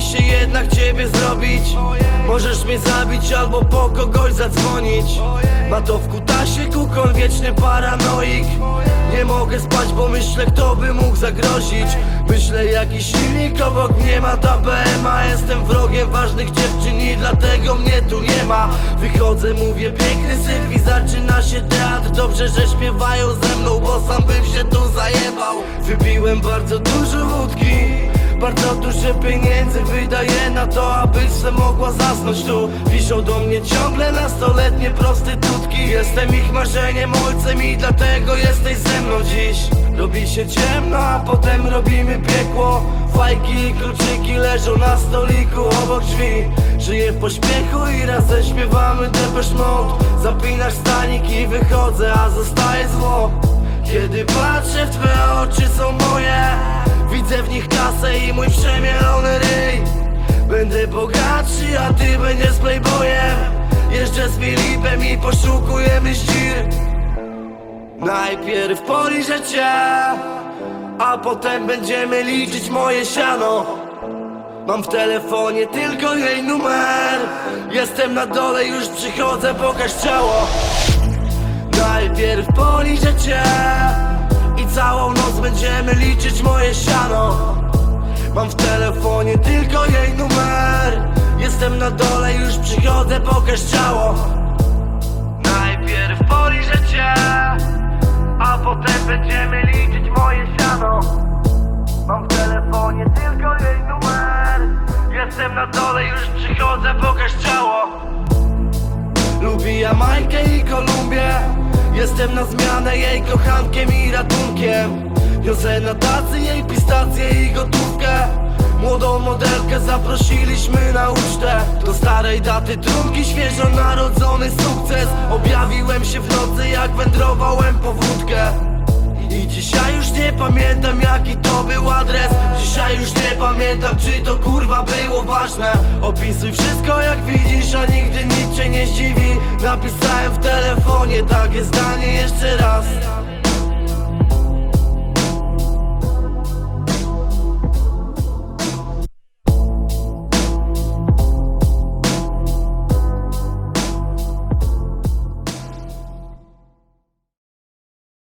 mi się jednak ciebie zrobić. Możesz mnie zabić albo po kogoś zadzwonić. Ma to w kutasie kukon wieczny paranoik. Nie mogę spać, bo myślę kto by mógł zagrozić. Myślę jakiś silnik obok mnie ma ta BMA Jestem wrogiem ważnych dziewczyn i dlatego mnie tu nie ma. Wychodzę, mówię piękny Sylwii, zaczyna się teatr. Dobrze, że śpiewają ze mną, bo sam bym się tu zajebał. Wypiłem bardzo dużo wódki bardzo dużo pieniędzy wydaję na to, abyś se mogła zasnąć tu. Piszą do mnie ciągle nastoletnie prostytutki. Jestem ich marzeniem, ojcem i dlatego jesteś ze mną dziś. Robi się ciemno, a potem robimy piekło. Fajki i kluczyki leżą na stoliku obok drzwi. Żyję w pośpiechu i razem śpiewamy Depeche Mode. Zapinasz stanik i wychodzę, a zostaje zło. Kiedy patrzę w twoje oczy Widzę w nich kasę i mój przemielony ryj. Będę bogatszy, a ty będziesz playboyem. Jeżdżę z Filipem i poszukujemy ścir. Najpierw poliżę cię A potem będziemy liczyć moje siano. Mam w telefonie tylko jej numer. Jestem na dole, już przychodzę, pokaż ciało. Najpierw poliżę będziemy liczyć moje siano. Mam w telefonie tylko jej numer. Jestem na dole, już przychodzę, pokaż ciało. Najpierw poliżę cię A potem będziemy liczyć moje siano. Mam w telefonie tylko jej numer. Jestem na dole, już przychodzę, pokaż ciało. Lubi Jamajkę i Kolumbię. Jestem na zmianę jej kochankiem i ratunkiem Niosę na tacy jej pistację i gotówkę. Młodą modelkę zaprosiliśmy na ucztę. Do starej daty trunki świeżo narodzony sukces. Objawiłem się w nocy jak wędrowałem po wódkę. I dzisiaj już nie pamiętam jaki to był adres. Dzisiaj już nie pamiętam czy to kurwa było ważne. Opisuj wszystko jak widzisz, a nigdy nic cię nie zdziwi. Napisałem w telefonie takie zdanie jeszcze raz